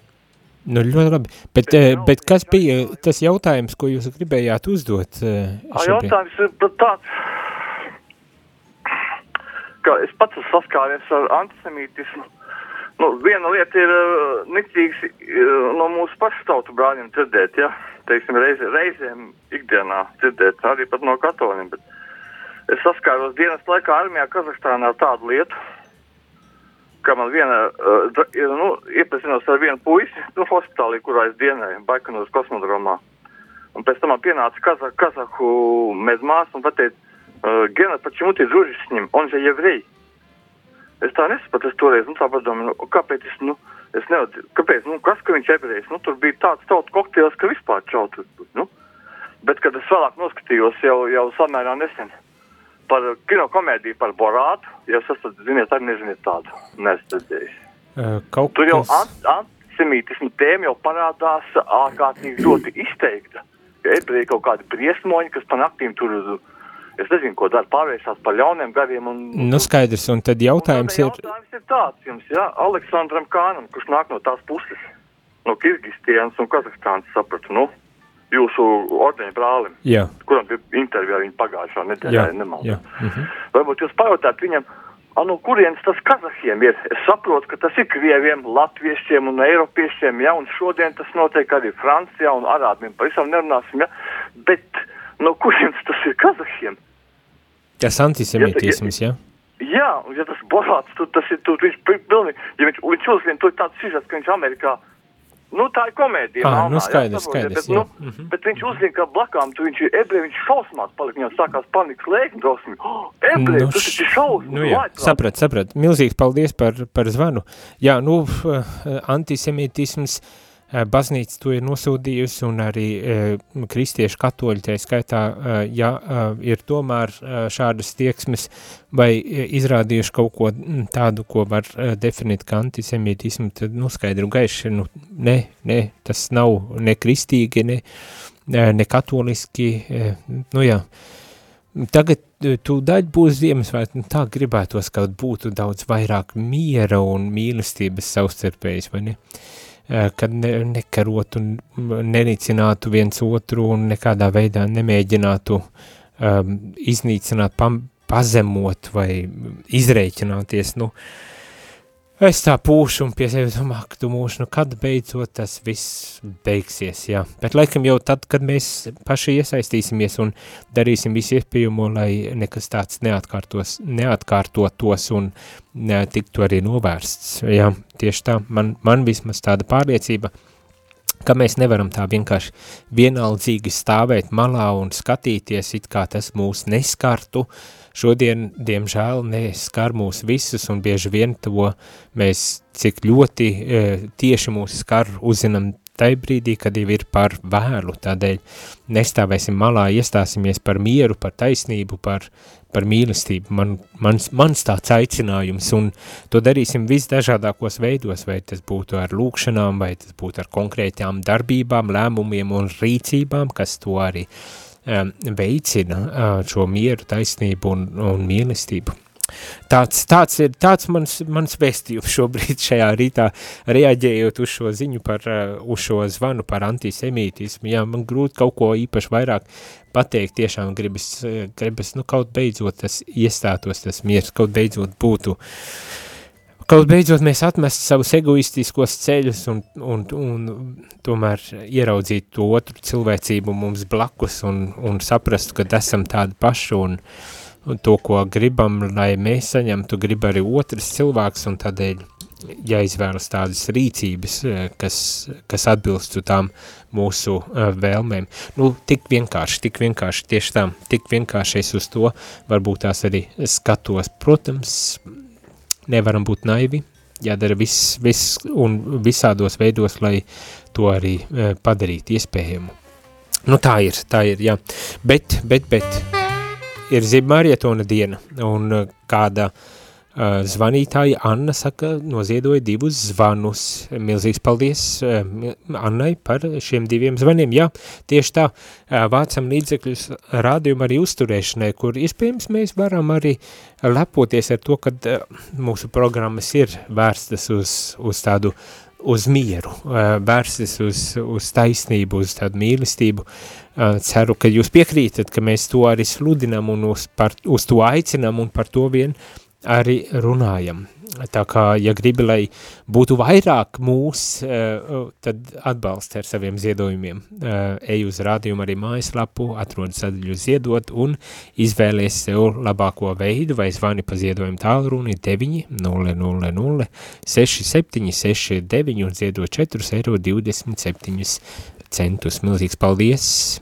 Nu, ļoti labi. Bet, eh, bet kas bija tas jautājums, ko jūs gribējāt uzdot? šobrīd? Jautājums ir tāds, ka es pats esmu saskāries ar antisemītismu. Nu, viena lieta ir uh, nicīgs uh, no mūsu pašu tautu brāļiem dzirdēt, ja, teiksim, reize, reizēm ikdienā dzirdēt, arī pat no katoļiem, es saskāros dienas laikā armijā Kazahstānā ar tādu lietu, ka man viena, uh, nu, iepazinos ar vienu puisi, nu, hospitālī, kurā es dienēju, Baikonūras kosmodromā. Un pēc tam man pienāca kaza, kazahu medmās un pateica, uh, Gena, почему ты дружишь с ним? Он же еврей. Es tā nesapratu, es toreiz, nu, tā padomāju, nu, kāpēc es, nu, es nevaru, kāpēc, nu, kas, ka viņš ebrejs, nu, tur bija tāds tautu kokteils, ka vispār čau, tur, nu, bet, kad es vēlāk noskatījos jau, jau samērā nesen par kinokomēdiju par Borātu, ja es esat, ziniet, arī neziniet tādu, neesat redzējis. Eh, Kaut Tur jau kas... ant, antisemītismu tēma jau parādās ārkārtīgi ļoti izteikta. Ja ebreji kaut kādi briesmoņi, kas pa naktīm tur, es nezinu, ko dara, pārvēršās par ļauniem gariem. Un, Nu, skaidrs, un tad jautājums un ir... tad jautājums ir tāds jums, jā, Aleksandram Kānam, kurš nāk no tās puses, no Kirgistānas un Kazahstānas, sapratu, nu, jūsu ordeņa brālim, Jā, kuram bija intervija ar viņu pagājušā nedēļā, jā. Mhm. Varbūt jūs pajautājat viņam, a, no kurienes tas kazahiem ir. Es saprotu, ka tas ir krieviem, latviešiem un eiropiešiem, ja, un šodien tas notiek arī Francijā un arābiem. Pavisam nerunāsim, ja, bet no kurienes tas ir kazahiem? Tas antisemītisms, jā? Jā, un ja tas borāts, tad tas ir, tur viņš pi- pilnīgi, ja viņš, viņš uzlien, tur ir tāds sižets, ka viņš Amerikā, nu tā ir komēdija. Melnā, nu jā, skaidrs, saprotiet, skaidrs, bet, jā. nu, bet viņš uzlien, ka blakām, tu viņš ir ebreji, viņš šausmās palika, viņam sākās panikas lēkņu drosmi. Oh, ebreji, tas š- ir šausmas. Nu, jā, saprat, saprat. Milzīgs paldies par, par zvanu. Jā, nu, f- antisemītisms, eh, baznīca to ir nosūdījusi un arī eh, kristiešu katoļi, tā skaitā, eh, ja eh, ir tomēr eh, šādas tieksmes vai eh, izrādījuši kaut ko mm, tādu, ko var eh, definēt kā antisemītismu, tad, nu, skaidru gaiši, nu, ne, ne, tas nav ne kristīgi, ne, ne, katoliski, eh, nu jā, Tagad eh, tūdaļ būs Ziemassvētki, un tā gribētos, ka būtu daudz vairāk miera un mīlestības savstarpējas, vai ne? Eh, Kad ne, nekarotu nenicinātu viens otru un nekādā veidā nemēģinātu um, iznīcināt, pam, pazemot vai izrēķināties, nu, Es tā pūšu un pie sevis domāju, ka tu mūšu, nu kad beidzot tas viss beigsies, jā. Bet laikam jau tad, kad mēs paši iesaistīsimies un darīsim visu iespējamo, lai nekas tāds neatkārtos, neatkārtotos un ne, tiktu arī novērsts, jā. Tieši tā, man, man vismaz tāda pārliecība, ka mēs nevaram tā vienkārši vienaldzīgi stāvēt malā un skatīties, it kā tas mūs neskartu. Šodien, diemžēl, neskar mūs visus un bieži vien to mēs cik ļoti e, tieši mūs skar uzzinam tai brīdī, kad jau ir par vēlu, tādēļ nestāvēsim malā, iestāsimies par mieru, par taisnību, par, par mīlestību. Man, mans, mans tāds aicinājums, un to darīsim visdažādākos veidos, vai tas būtu ar lūkšanām, vai tas būtu ar konkrētām darbībām, lēmumiem un rīcībām, kas to arī veicina uh, šo mieru, taisnību un, un mīlestību. Tāds, tāds ir tāds mans, mans vēstījums šobrīd šajā rītā, reaģējot uz šo ziņu par, uh, uz šo zvanu par antisemītismu. Jā, man grūti kaut ko īpaši vairāk pateikt, tiešām gribas, uh, gribas nu kaut beidzot tas iestātos, tas miers, kaut beidzot būtu kaut beidzot mēs atmest savus egoistiskos ceļus un, un, un tomēr ieraudzīt to otru cilvēcību mums blakus un, un saprast, ka esam tādi paši un, un to, ko gribam, lai mēs saņemtu, grib arī otrs cilvēks un tādēļ jāizvēlas tādas rīcības, kas, kas atbilstu tām mūsu uh, vēlmēm. Nu, tik vienkārši, tik vienkārši, tieši tā, tik vienkārši es uz to varbūt tās arī skatos. Protams, nevaram būt naivi, jādara viss, viss un visādos veidos, lai to arī e, padarītu iespējamu. Nu tā ir, tā ir, jā. Bet, bet, bet, ir zibmārietona diena, un e, kāda uh, Uh, zvanītāja Anna saka, noziedoja divus zvanus. Milzīgs paldies uh, Annai par šiem diviem zvaniem. Jā, tieši tā, uh, vācam līdzekļus rādījumu arī uzturēšanai, kur iespējams mēs varam arī lepoties ar to, ka mūsu programmas ir vērstas uz, uz tādu uz mieru, vērstas uz, uz taisnību, uz tādu mīlestību. Ceru, ka jūs piekrītat, ka mēs to arī sludinam un uz, par, uz to aicinam un par to vien uh, arī runājam. Tā kā, ja gribi, lai būtu vairāk mūs, eh, tad atbalsti ar saviem ziedojumiem. Eh, ej uz rādījumu arī mājaslapu, atrod sadaļu ziedot un izvēlies sev labāko veidu vai zvani pa ziedojumu tālruni 9 0 0 0 6 7 6 9 un ziedot 4 eiro 27 centus. Milzīgs paldies!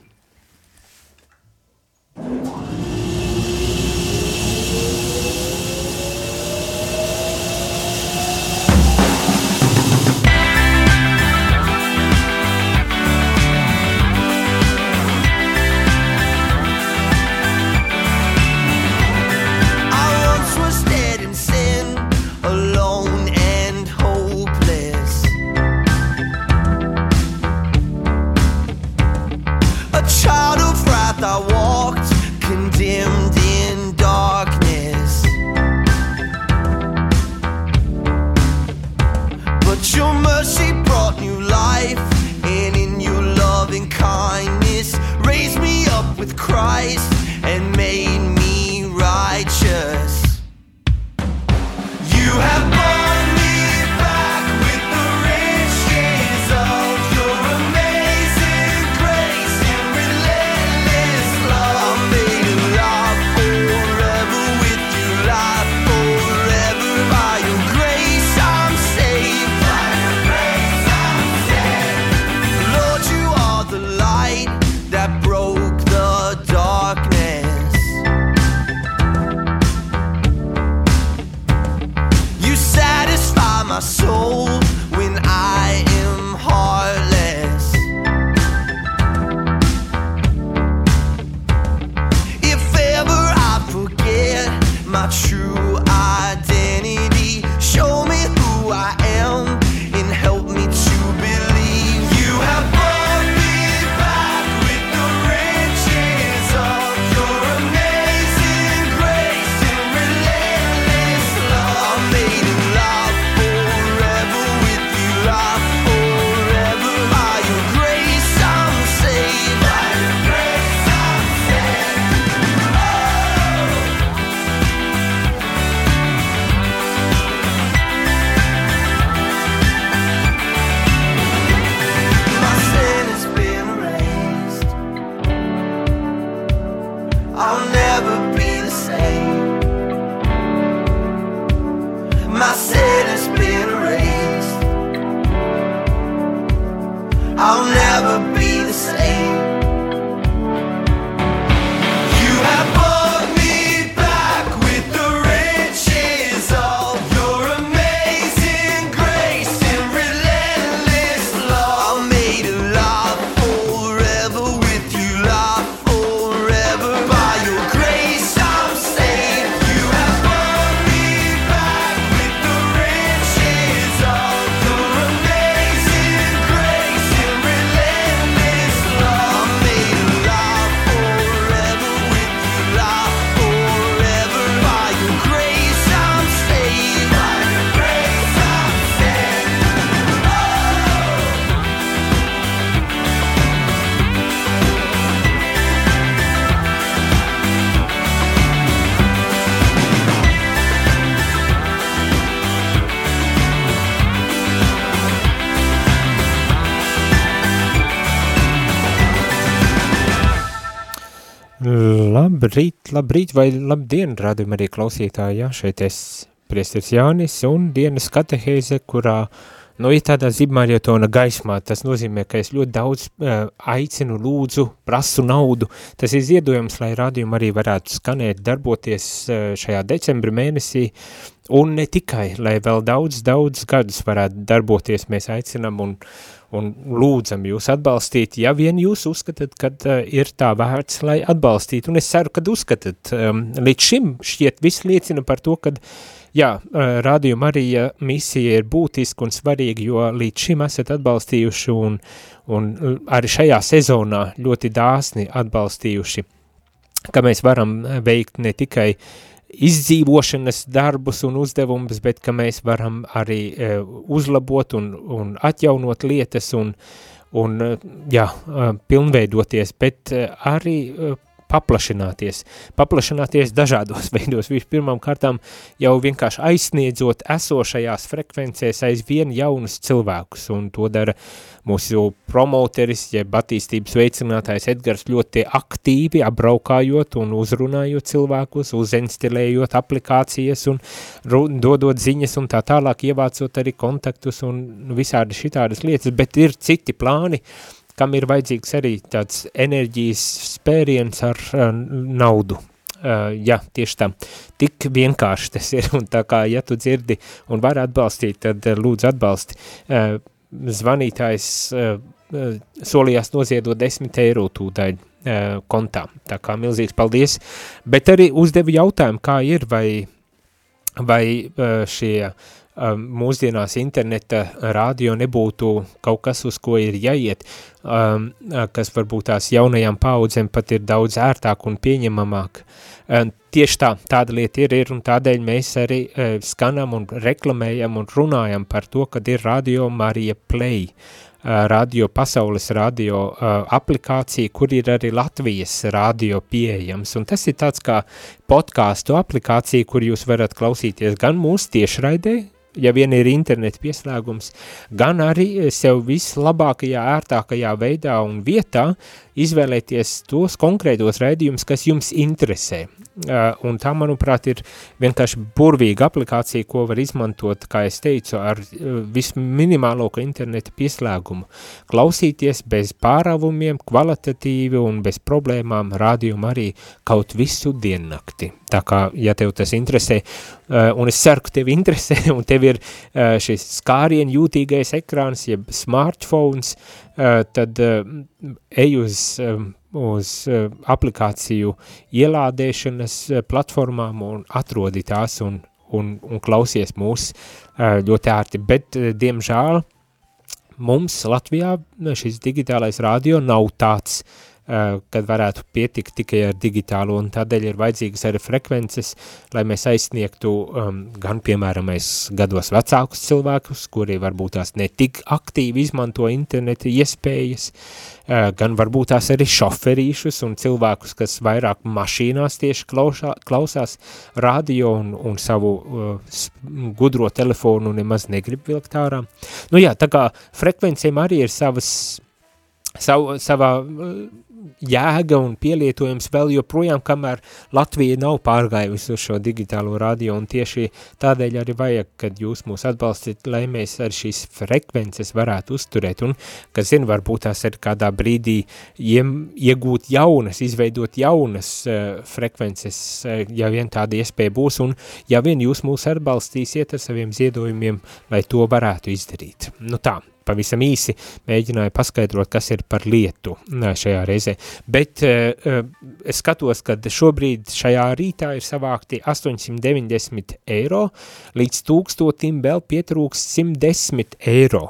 with Christ and Labrīt, labrīt vai labdien, rādījumi arī klausītāji, jā, šeit es priesteris Jānis un dienas katehēze, kurā, nu, ir tādā zibmārietona gaismā, tas nozīmē, ka es ļoti daudz uh, aicinu, lūdzu, prasu naudu, tas ir ziedojums, lai rādījumi arī varētu skanēt, darboties uh, šajā decembra mēnesī, un ne tikai, lai vēl daudz, daudz gadus varētu darboties, mēs aicinam un, uh, un lūdzam jūs atbalstīt, ja vien jūs uzskatāt, ka uh, ir tā vērts, lai atbalstītu, un es ceru, kad uzskatāt, um, līdz šim šķiet viss liecina par to, ka, jā, uh, Radio Marija misija ir būtiska un svarīga, jo līdz šim esat atbalstījuši un, un arī šajā sezonā ļoti dāsni atbalstījuši, ka mēs varam veikt ne tikai uh, izdzīvošanas darbus un uzdevumus, bet ka mēs varam arī e, uzlabot un, un atjaunot lietas un, un e, jā, e, pilnveidoties, bet arī paplašināties, paplašināties dažādos veidos. Vispirmām kārtām jau vienkārši aizsniedzot esošajās frekvencēs aizvien jaunus cilvēkus, un to dara mūsu promoteris, jeb attīstības veicinātājs Edgars ļoti aktīvi apbraukājot un uzrunājot cilvēkus, uzinstilējot aplikācijas un dodot ziņas un tā tālāk ievācot arī kontaktus un visādi šitādas lietas, bet ir citi plāni, kam ir vajadzīgs arī tāds enerģijas spēriens ar uh, naudu. Uh, jā, tieši tā. Tik vienkārši tas ir, un tā kā, ja tu dzirdi un vari atbalstīt, tad lūdzu atbalsti. Uh, zvanītājs uh, solījās noziedot 10 eiro tūdaļ uh, kontā, tā kā milzīgs paldies, bet arī uzdevu jautājumu, kā ir, vai, vai uh, šie uh, Um, mūsdienās interneta rādio nebūtu kaut kas, uz ko ir jāiet, um, kas varbūt tās jaunajām paudzēm pat ir daudz ērtāk un pieņemamāk. Um, tieši tā, tāda lieta ir, ir un tādēļ mēs arī uh, skanam un reklamējam un runājam par to, kad ir radio Marija Play, uh, radio pasaules radio uh, aplikācija, kur ir arī Latvijas radio pieejams, un tas ir tāds kā podkāstu aplikācija, kur jūs varat klausīties gan mūsu tiešraidē, ja vien ir interneta pieslēgums, gan arī sev vislabākajā, ērtākajā veidā un vietā izvēlēties tos konkrētos raidījumus, kas jums interesē. Uh, un tā, manuprāt, ir vienkārši burvīga aplikācija, ko var izmantot, kā es teicu, ar uh, visminimāloko interneta pieslēgumu. Klausīties bez pārāvumiem, kvalitatīvi un bez problēmām rādījumu arī kaut visu diennakti. Tā kā, ja tev tas interesē, uh, un es ceru, ka tev interesē, un tev ir šis skārien jūtīgais ekrāns, jeb smartphones, tad ej uz uz uh, aplikāciju ielādēšanas uh, platformām un atrodi tās un, un, un klausies mūs uh, ļoti ērti, bet, diemžēl, mums Latvijā šis digitālais radio nav tāds uh, Eh, kad varētu pietikt tikai ar digitālo, un tādēļ ir vajadzīgas arī frekvences, lai mēs aizsniegtu um, gan, piemēram, mēs gados vecākus cilvēkus, kuri varbūt tās ne tik aktīvi izmanto interneta iespējas, uh, gan varbūt tās arī šoferīšus un cilvēkus, kas vairāk mašīnās tieši klausā, klausās radio un, un savu uh, gudro telefonu nemaz negrib vilkt ārā. Nu jā, tā kā frekvencēm arī ir savas, savu, savā jēga un pielietojums vēl joprojām, kamēr Latvija nav pārgājusi uz šo digitālo radio, un tieši tādēļ arī vajag, kad jūs mūs atbalstit, lai mēs ar šīs frekvences varētu uzturēt, un, kas zina, varbūt tās ir kādā brīdī iem, iegūt jaunas, izveidot jaunas uh, frekvences, uh, ja vien tāda iespēja būs, un ja vien jūs mūs atbalstīsiet ar saviem ziedojumiem, lai to varētu izdarīt. Nu tā, pavisam īsi mēģināju paskaidrot, kas ir par lietu šajā reizē. Bet uh, es skatos, ka šobrīd šajā rītā ir savākti 890 eiro, līdz tūkstotim vēl pietrūks 110 eiro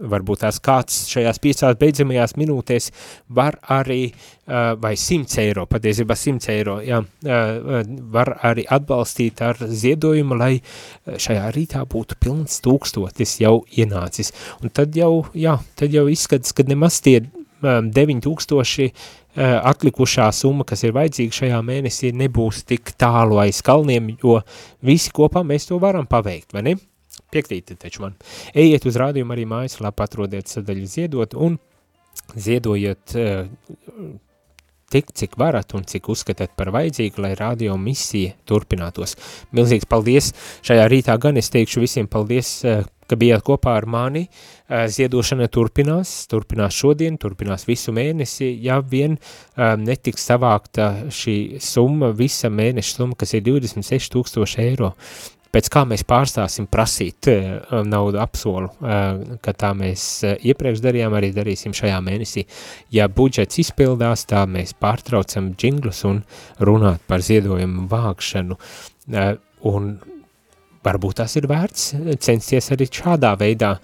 varbūt tās kāds šajās piecās beidzamajās minūtēs var arī, vai 100 eiro, patiesībā 100 eiro, jā, var arī atbalstīt ar ziedojumu, lai šajā rītā būtu pilns tūkstotis jau ienācis. Un tad jau, jā, tad jau izskats, ka nemaz tie um, 9000 atlikušā summa, kas ir vajadzīga šajā mēnesī, nebūs tik tālu aiz kalniem, jo visi kopā mēs to varam paveikt, vai ne? Piekrīti taču man. Ejiet uz rādījumu arī mājaslapu, atrodiet sadaļu ziedot un ziedojiet uh, tik, cik varat un cik uzskatāt par vajadzīgu, lai radio misija turpinātos. Milzīgs paldies šajā rītā gan es teikšu visiem paldies, ka bijāt kopā ar mani. Ziedošana turpinās, turpinās šodien, turpinās visu mēnesi, ja vien netiks savākta šī summa, visa mēneša summa, kas ir 26 tūkstoši eiro pēc kā mēs pārstāsim prasīt uh, naudu apsolu, uh, ka tā mēs uh, iepriekš darījām, arī darīsim šajā mēnesī. Ja budžets izpildās, tā mēs pārtraucam džinglus un runāt par ziedojumu vākšanu. Un varbūt tas ir vērts censties arī šādā veidā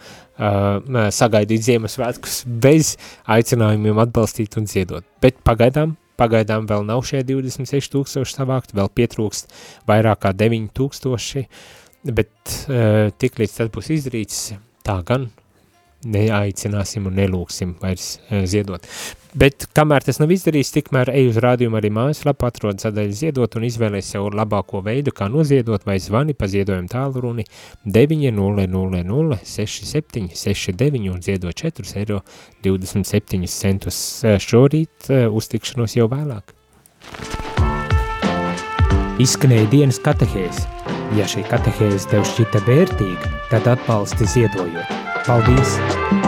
sagaidīt Ziemassvētkus bez aicinājumiem atbalstīt un ziedot. Bet pagaidām Pagaidām vēl nav šie 26 tūkstoši savākt, vēl pietrūkst vairāk kā 9 tūkstoši, bet uh, tik līdz tas būs izdarīts, tā gan neaicināsim un nelūksim vairs uh, ziedot. Bet kamēr tas nav izdarīts, tikmēr ej uz rādījumu arī mājaslapu, atrod sadaļu ziedot un izvēlēs sev labāko veidu, kā noziedot vai zvani pa ziedojumu tālruni 900 67 69 un ziedot 4 eiro 27 centus šorīt uztikšanos jau vēlāk. Izskanēja dienas katehēs. Ja šī katehēs tev šķita vērtīga, tad atbalsti ziedojot. Paldies!